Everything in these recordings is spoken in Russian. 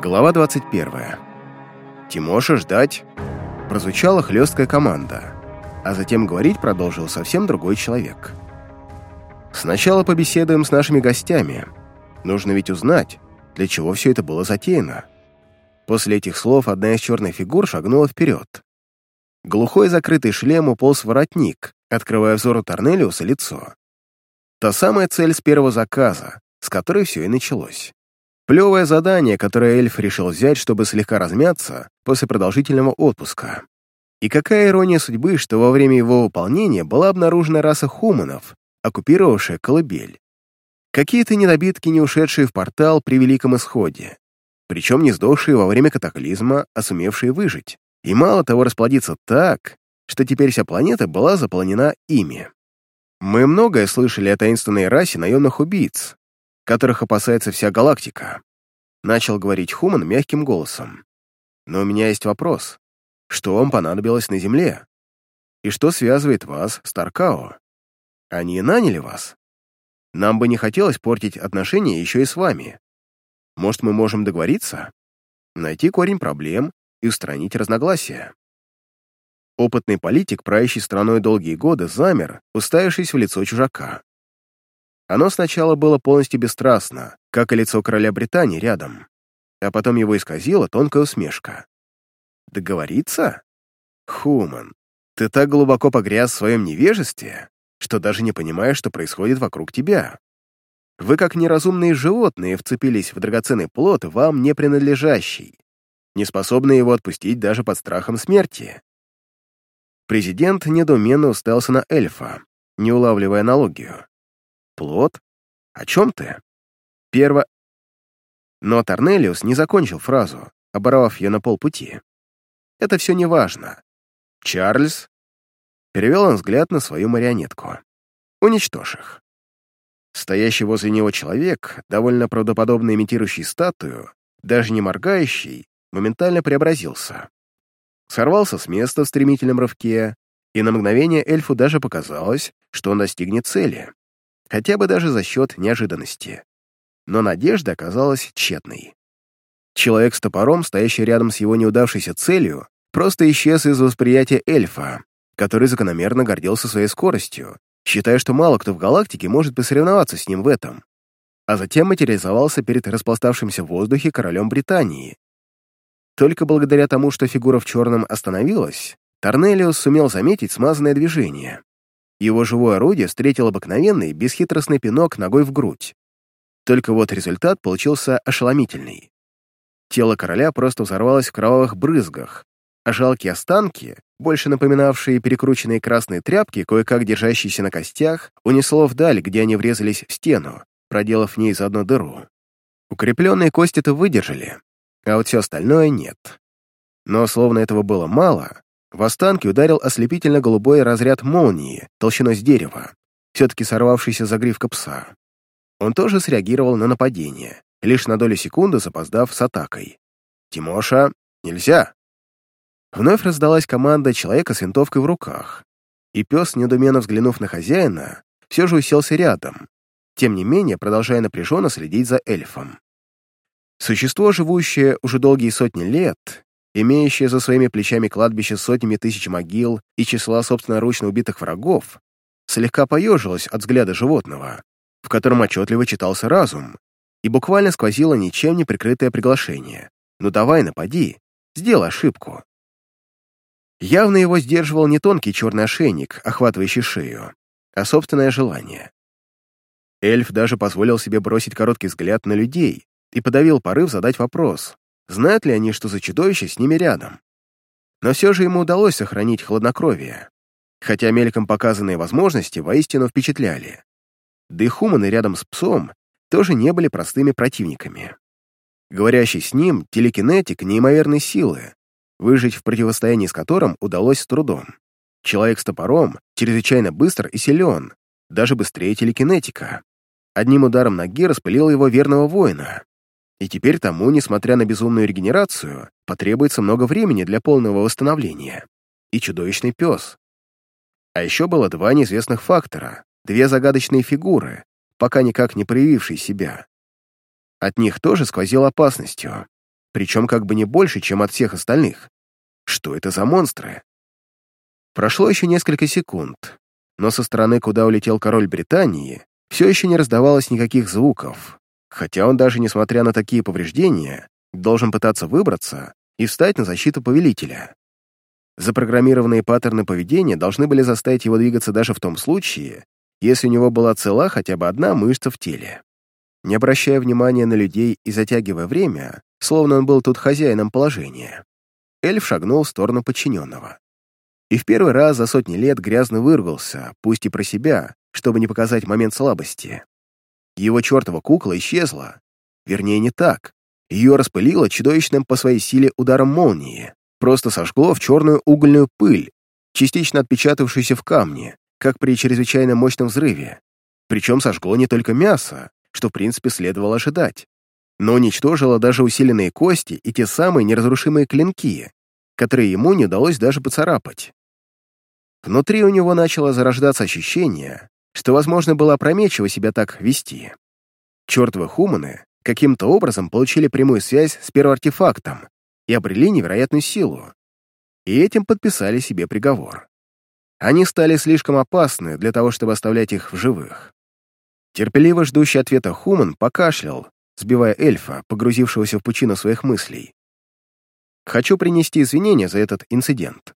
Глава 21. «Тимоша, ждать!» Прозвучала хлесткая команда, а затем говорить продолжил совсем другой человек. «Сначала побеседуем с нашими гостями. Нужно ведь узнать, для чего все это было затеяно». После этих слов одна из черных фигур шагнула вперед. Глухой закрытый шлем уполз воротник, открывая взору Торнелиуса лицо. Та самая цель с первого заказа, с которой все и началось. Плевое задание, которое эльф решил взять, чтобы слегка размяться после продолжительного отпуска. И какая ирония судьбы, что во время его выполнения была обнаружена раса хуманов, оккупировавшая колыбель. Какие-то недобитки, не ушедшие в портал при Великом Исходе, причем не сдохшие во время катаклизма, а сумевшие выжить. И мало того, расплодиться так, что теперь вся планета была заполнена ими. Мы многое слышали о таинственной расе наемных убийц, которых опасается вся галактика. Начал говорить Хуман мягким голосом. Но у меня есть вопрос. Что вам понадобилось на Земле? И что связывает вас с Таркао? Они наняли вас? Нам бы не хотелось портить отношения еще и с вами. Может, мы можем договориться? Найти корень проблем и устранить разногласия. Опытный политик, правящий страной долгие годы, замер, уставившись в лицо чужака. Оно сначала было полностью бесстрастно, как и лицо короля Британии рядом, а потом его исказила тонкая усмешка. «Договориться? Хуман, ты так глубоко погряз в своем невежестве, что даже не понимаешь, что происходит вокруг тебя. Вы, как неразумные животные, вцепились в драгоценный плод, вам не принадлежащий, не способные его отпустить даже под страхом смерти». Президент недоуменно уставился на эльфа, не улавливая аналогию. Плод? О чем ты? Перво... Но Торнелиус не закончил фразу, оборвав ее на полпути. Это все не важно. Чарльз... Перевел он взгляд на свою марионетку. Уничтожь их. Стоящий возле него человек, довольно правдоподобно имитирующий статую, даже не моргающий, моментально преобразился. Сорвался с места в стремительном рывке, и на мгновение эльфу даже показалось, что он достигнет цели хотя бы даже за счет неожиданности. Но надежда оказалась тщетной. Человек с топором, стоящий рядом с его неудавшейся целью, просто исчез из восприятия эльфа, который закономерно гордился своей скоростью, считая, что мало кто в галактике может посоревноваться с ним в этом. А затем материализовался перед распластавшимся в воздухе королем Британии. Только благодаря тому, что фигура в черном остановилась, Торнелиус сумел заметить смазанное движение, его живое орудие встретил обыкновенный, бесхитростный пинок ногой в грудь. Только вот результат получился ошеломительный. Тело короля просто взорвалось в кровавых брызгах, а жалкие останки, больше напоминавшие перекрученные красные тряпки, кое-как держащиеся на костях, унесло вдаль, где они врезались в стену, проделав в ней заодно дыру. Укрепленные кости-то выдержали, а вот все остальное нет. Но словно этого было мало, в останки ударил ослепительно-голубой разряд молнии толщиной с дерева, все-таки сорвавшийся за гривка пса. Он тоже среагировал на нападение, лишь на долю секунды запоздав с атакой. «Тимоша, нельзя!» Вновь раздалась команда человека с винтовкой в руках, и пес, недуменно взглянув на хозяина, все же уселся рядом, тем не менее продолжая напряженно следить за эльфом. Существо, живущее уже долгие сотни лет, имеющая за своими плечами кладбище сотнями тысяч могил и числа собственноручно убитых врагов, слегка поежилась от взгляда животного, в котором отчетливо читался разум, и буквально сквозило ничем не прикрытое приглашение. «Ну давай, напади, сделай ошибку». Явно его сдерживал не тонкий черный ошейник, охватывающий шею, а собственное желание. Эльф даже позволил себе бросить короткий взгляд на людей и подавил порыв задать вопрос, Знают ли они, что за чудовище с ними рядом? Но все же ему удалось сохранить хладнокровие, хотя мельком показанные возможности воистину впечатляли. Да и хуманы рядом с псом тоже не были простыми противниками. Говорящий с ним телекинетик неимоверной силы, выжить в противостоянии с которым удалось с трудом. Человек с топором чрезвычайно быстр и силен, даже быстрее телекинетика. Одним ударом ноги распылил его верного воина, и теперь тому, несмотря на безумную регенерацию, потребуется много времени для полного восстановления. И чудовищный пес. А еще было два неизвестных фактора, две загадочные фигуры, пока никак не проявившие себя. От них тоже сквозил опасностью. причем как бы не больше, чем от всех остальных. Что это за монстры? Прошло еще несколько секунд, но со стороны, куда улетел король Британии, все еще не раздавалось никаких звуков, хотя он даже, несмотря на такие повреждения, должен пытаться выбраться и встать на защиту повелителя. Запрограммированные паттерны поведения должны были заставить его двигаться даже в том случае, если у него была цела хотя бы одна мышца в теле. Не обращая внимания на людей и затягивая время, словно он был тут хозяином положения, эльф шагнул в сторону подчиненного. И в первый раз за сотни лет грязно выругался, пусть и про себя, чтобы не показать момент слабости. Его чертова кукла исчезла. Вернее, не так. Ее распылило чудовищным по своей силе ударом молнии, просто сожгло в черную угольную пыль, частично отпечатавшуюся в камне, как при чрезвычайно мощном взрыве. Причем сожгло не только мясо, что в принципе следовало ожидать, но уничтожило даже усиленные кости и те самые неразрушимые клинки, которые ему не удалось даже поцарапать. Внутри у него начало зарождаться ощущение, что, возможно, было опрометчиво себя так вести. Чертовы хуманы каким-то образом получили прямую связь с первоартефактом и обрели невероятную силу. И этим подписали себе приговор. Они стали слишком опасны для того, чтобы оставлять их в живых. Терпеливо ждущий ответа Хуман покашлял, сбивая эльфа, погрузившегося в пучину своих мыслей. «Хочу принести извинения за этот инцидент»,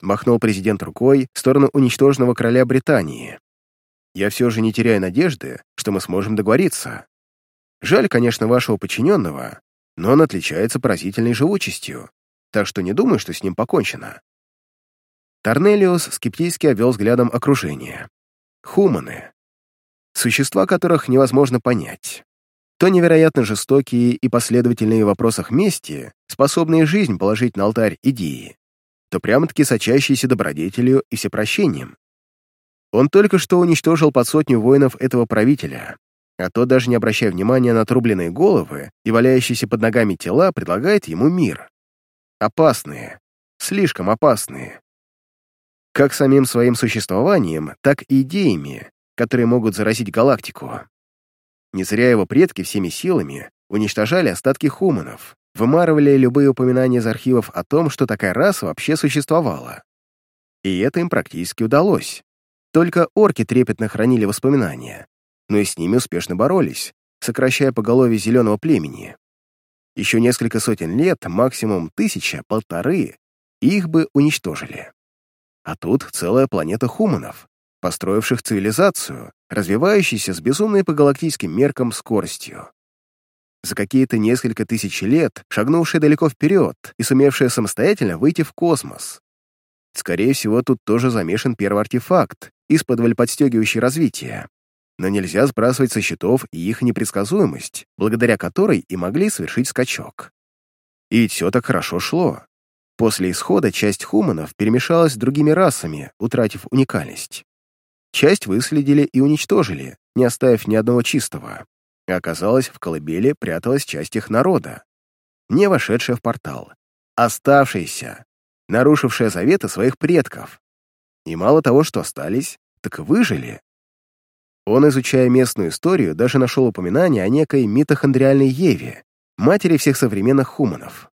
махнул президент рукой в сторону уничтоженного короля Британии. «Я все же не теряю надежды, что мы сможем договориться. Жаль, конечно, вашего подчиненного, но он отличается поразительной живучестью, так что не думаю, что с ним покончено». Торнелиус скептически обвел взглядом окружение. Хуманы. Существа, которых невозможно понять. То невероятно жестокие и последовательные в вопросах мести, способные жизнь положить на алтарь идеи, то прямо-таки сочащиеся добродетелью и всепрощением. Он только что уничтожил под сотню воинов этого правителя, а тот, даже не обращая внимания на отрубленные головы и валяющиеся под ногами тела, предлагает ему мир. Опасные, слишком опасные. Как самим своим существованием, так и идеями, которые могут заразить галактику. Не зря его предки всеми силами уничтожали остатки хуманов, вымарывали любые упоминания из архивов о том, что такая раса вообще существовала. И это им практически удалось. Только орки трепетно хранили воспоминания, но и с ними успешно боролись, сокращая поголовье зеленого племени. Еще несколько сотен лет, максимум тысяча, полторы, их бы уничтожили. А тут целая планета хуманов, построивших цивилизацию, развивающуюся с безумной по галактическим меркам скоростью. За какие-то несколько тысяч лет шагнувшая далеко вперед и сумевшая самостоятельно выйти в космос. Скорее всего, тут тоже замешан первый артефакт, из-под подстегивающий развитие. Но нельзя сбрасывать со счетов и их непредсказуемость, благодаря которой и могли совершить скачок. И все так хорошо шло. После исхода часть хуманов перемешалась с другими расами, утратив уникальность. Часть выследили и уничтожили, не оставив ни одного чистого. А оказалось, в колыбели пряталась часть их народа, не вошедшая в портал, оставшаяся, нарушившая заветы своих предков. И мало того, что остались, так и выжили. Он, изучая местную историю, даже нашел упоминание о некой митохондриальной Еве, матери всех современных хуманов.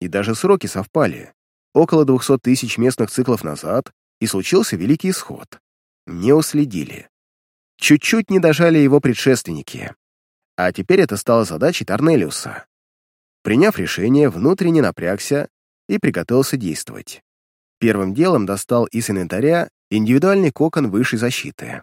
И даже сроки совпали. Около 200 тысяч местных циклов назад и случился Великий Исход не уследили. Чуть-чуть не дожали его предшественники. А теперь это стало задачей Торнелиуса. Приняв решение, внутренне напрягся и приготовился действовать. Первым делом достал из инвентаря индивидуальный кокон высшей защиты.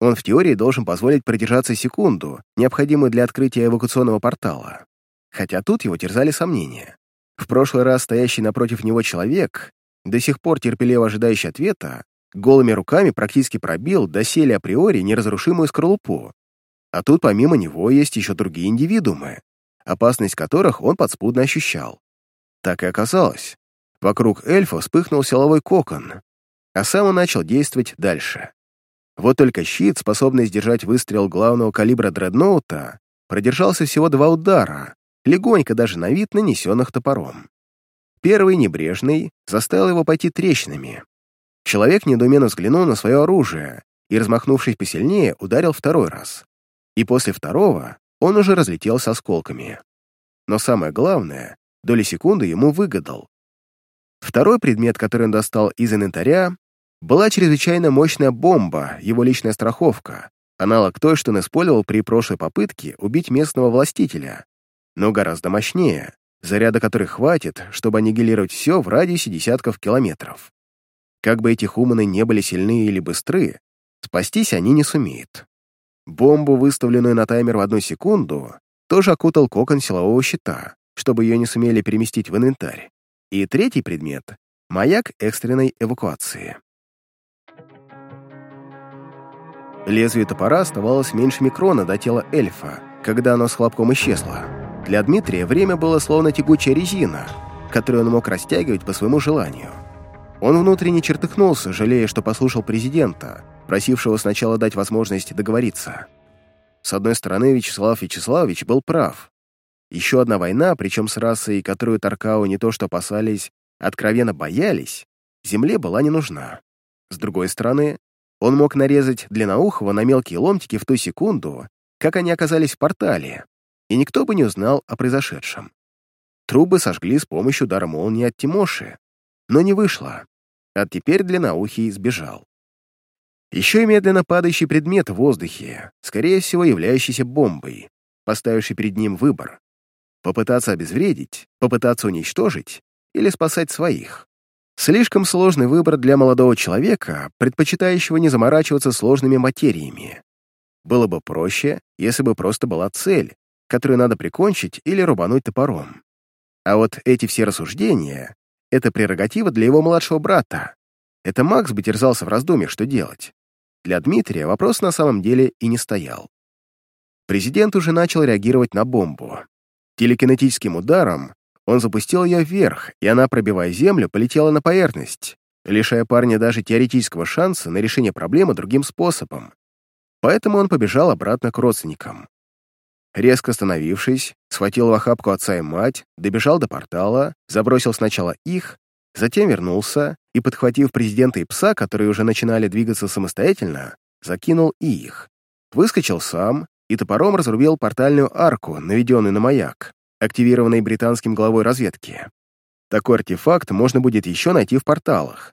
Он в теории должен позволить продержаться секунду, необходимую для открытия эвакуационного портала. Хотя тут его терзали сомнения. В прошлый раз стоящий напротив него человек, до сих пор терпеливо ожидающий ответа, голыми руками практически пробил доселе априори неразрушимую скорлупу. А тут помимо него есть еще другие индивидуумы, опасность которых он подспудно ощущал. Так и оказалось. Вокруг эльфа вспыхнул силовой кокон, а сам он начал действовать дальше. Вот только щит, способный сдержать выстрел главного калибра дредноута, продержался всего два удара, легонько даже на вид нанесенных топором. Первый, небрежный, заставил его пойти трещинами, Человек недоуменно взглянул на свое оружие и, размахнувшись посильнее, ударил второй раз. И после второго он уже разлетелся осколками. но самое главное, доли секунды ему выгадал. Второй предмет, который он достал из инвентаря, была чрезвычайно мощная бомба, его личная страховка, аналог той, что он использовал при прошлой попытке убить местного властителя, но гораздо мощнее, заряда которой хватит, чтобы аннигилировать все в радиусе десятков километров. Как бы эти хуманы не были сильны или быстры, спастись они не сумеют. Бомбу, выставленную на таймер в одну секунду, тоже окутал кокон силового щита, чтобы ее не сумели переместить в инвентарь. И третий предмет — маяк экстренной эвакуации. Лезвие топора оставалось меньше микрона до тела эльфа, когда оно с хлопком исчезло. Для Дмитрия время было словно тягучая резина, которую он мог растягивать по своему желанию. Он внутренне чертыхнулся, жалея, что послушал президента, просившего сначала дать возможность договориться. С одной стороны, Вячеслав Вячеславович был прав. Еще одна война, причем с расой, которую Таркау не то что опасались, откровенно боялись, земле была не нужна. С другой стороны, он мог нарезать Длинноухова на мелкие ломтики в ту секунду, как они оказались в портале, и никто бы не узнал о произошедшем. Трубы сожгли с помощью удара молнии от Тимоши, но не вышло, а теперь Длинноухий сбежал. Еще и медленно падающий предмет в воздухе, скорее всего, являющийся бомбой, поставивший перед ним выбор — попытаться обезвредить, попытаться уничтожить или спасать своих. Слишком сложный выбор для молодого человека, предпочитающего не заморачиваться сложными материями. Было бы проще, если бы просто была цель, которую надо прикончить или рубануть топором. А вот эти все рассуждения — это прерогатива для его младшего брата. Это Макс бы терзался в раздумьях, что делать. Для Дмитрия вопрос на самом деле и не стоял. Президент уже начал реагировать на бомбу. Телекинетическим ударом он запустил ее вверх, и она, пробивая землю, полетела на поверхность, лишая парня даже теоретического шанса на решение проблемы другим способом. Поэтому он побежал обратно к родственникам. Резко остановившись, схватил в охапку отца и мать, добежал до портала, забросил сначала их, затем вернулся и, подхватив президента и пса, которые уже начинали двигаться самостоятельно, закинул и их. Выскочил сам и топором разрубил портальную арку, наведенную на маяк, активированный британским главой разведки. Такой артефакт можно будет еще найти в порталах.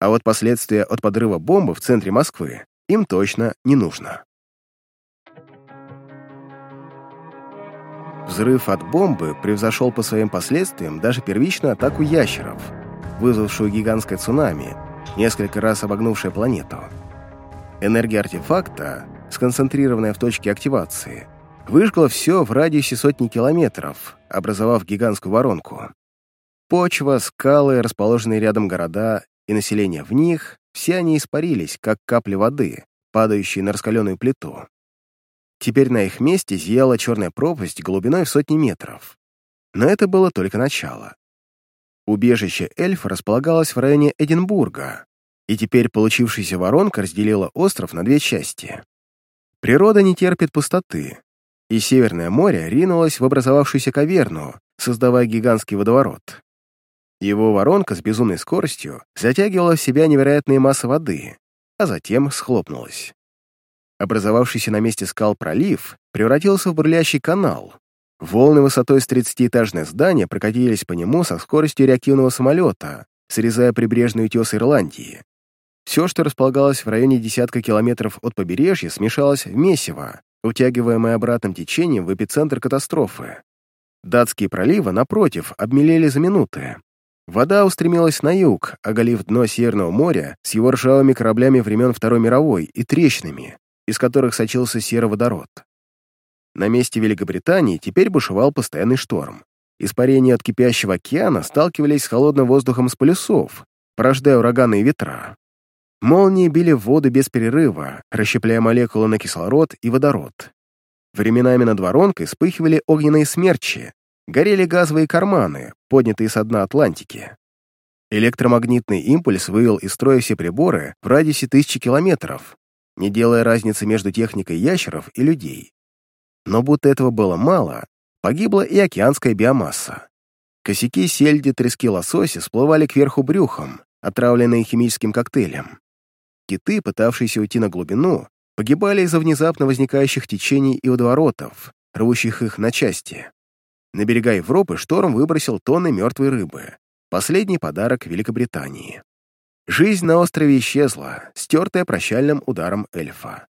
А вот последствия от подрыва бомбы в центре Москвы им точно не нужно. Взрыв от бомбы превзошел по своим последствиям даже первичную атаку ящеров, вызвавшую гигантское цунами, несколько раз обогнувшее планету. Энергия артефакта, сконцентрированная в точке активации, выжгла все в радиусе сотни километров, образовав гигантскую воронку. Почва, скалы, расположенные рядом города и население в них, все они испарились, как капли воды, падающие на раскаленную плиту. Теперь на их месте зияла черная пропасть глубиной в сотни метров. Но это было только начало. Убежище эльфа располагалось в районе Эдинбурга, и теперь получившаяся воронка разделила остров на две части. Природа не терпит пустоты, и Северное море ринулось в образовавшуюся каверну, создавая гигантский водоворот. Его воронка с безумной скоростью затягивала в себя невероятные массы воды, а затем схлопнулась. Образовавшийся на месте скал пролив превратился в бурлящий канал. Волны высотой с 30-этажное здание прокатились по нему со скоростью реактивного самолета, срезая прибрежные утесы Ирландии. Все, что располагалось в районе десятка километров от побережья, смешалось в месиво, утягиваемое обратным течением в эпицентр катастрофы. Датские проливы, напротив, обмелели за минуты. Вода устремилась на юг, оголив дно Северного моря с его ржавыми кораблями времен Второй мировой и трещинами, из которых сочился сероводород. На месте Великобритании теперь бушевал постоянный шторм. Испарения от кипящего океана сталкивались с холодным воздухом с полюсов, порождая ураганы и ветра. Молнии били в воду без перерыва, расщепляя молекулы на кислород и водород. Временами над воронкой вспыхивали огненные смерчи, горели газовые карманы, поднятые со дна Атлантики. Электромагнитный импульс вывел из строя все приборы в радиусе тысячи километров, не делая разницы между техникой ящеров и людей. Но будто этого было мало, погибла и океанская биомасса. Косяки сельди, трески лосося всплывали кверху брюхом, отравленные химическим коктейлем. Киты, пытавшиеся уйти на глубину, погибали из-за внезапно возникающих течений и водоворотов, рвущих их на части. на берега Европы шторм выбросил тонны мертвой рыбы, последний подарок Великобритании. Жизнь на острове исчезла, стертая прощальным ударом эльфа.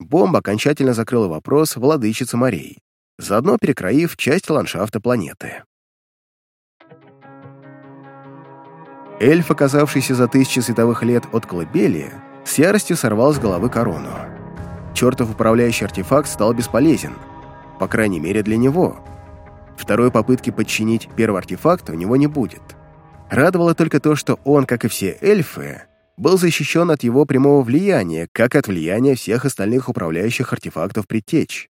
Бомба окончательно закрыла вопрос владычицы морей, заодно перекроив часть ландшафта планеты. Эльф, оказавшийся за тысячи световых лет от колыбели, с яростью сорвал с головы корону. Чертов управляющий артефакт стал бесполезен, по крайней мере для него. Второй попытки подчинить первый артефакт у него не будет. Радовало только то, что он, как и все эльфы, был защищен от его прямого влияния, как от влияния всех остальных управляющих артефактов предтеч.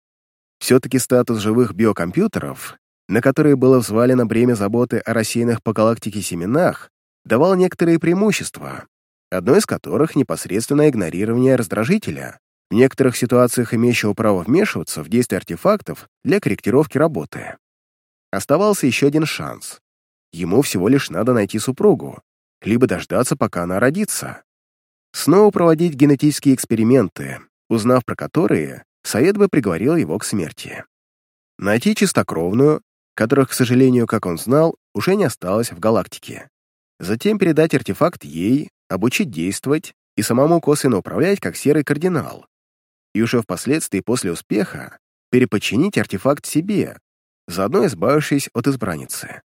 Все-таки статус живых биокомпьютеров, на которые было взвалено бремя заботы о рассеянных по галактике семенах, давал некоторые преимущества, одно из которых — непосредственное игнорирование раздражителя, в некоторых ситуациях имеющего право вмешиваться в действия артефактов для корректировки работы. Оставался еще один шанс. Ему всего лишь надо найти супругу, либо дождаться, пока она родится. Снова проводить генетические эксперименты, узнав про которые, совет бы приговорил его к смерти. Найти чистокровную, которых, к сожалению, как он знал, уже не осталось в галактике. Затем передать артефакт ей, обучить действовать и самому косвенно управлять как серый кардинал. И уже впоследствии после успеха переподчинить артефакт себе, заодно избавившись от избранницы.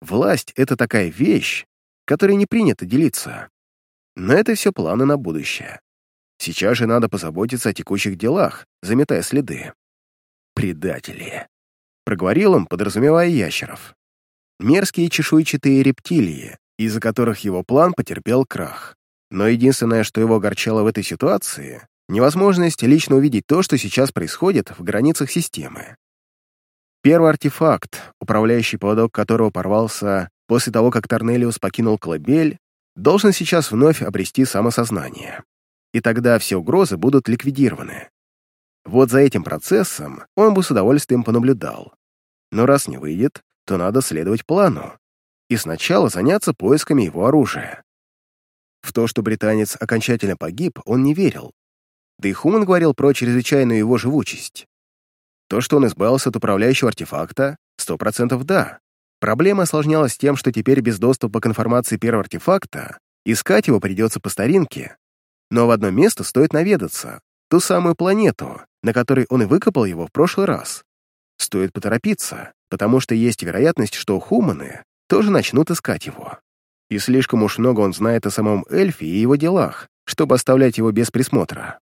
Власть — это такая вещь, которой не принято делиться. Но это все планы на будущее. Сейчас же надо позаботиться о текущих делах, заметая следы. «Предатели», — проговорил он, подразумевая ящеров. Мерзкие чешуйчатые рептилии, из-за которых его план потерпел крах. Но единственное, что его огорчало в этой ситуации, невозможность лично увидеть то, что сейчас происходит в границах системы. Первый артефакт, управляющий поводок которого порвался после того, как Торнелиус покинул колыбель, должен сейчас вновь обрести самосознание. И тогда все угрозы будут ликвидированы. Вот за этим процессом он бы с удовольствием понаблюдал. Но раз не выйдет, то надо следовать плану и сначала заняться поисками его оружия. В то, что британец окончательно погиб, он не верил. Да и Хуман говорил про чрезвычайную его живучесть. То, что он избавился от управляющего артефакта, сто процентов да. Проблема осложнялась тем, что теперь без доступа к информации первого артефакта искать его придется по старинке. Но в одно место стоит наведаться, ту самую планету, на которой он и выкопал его в прошлый раз. Стоит поторопиться, потому что есть вероятность, что хуманы тоже начнут искать его. И слишком уж много он знает о самом эльфе и его делах, чтобы оставлять его без присмотра.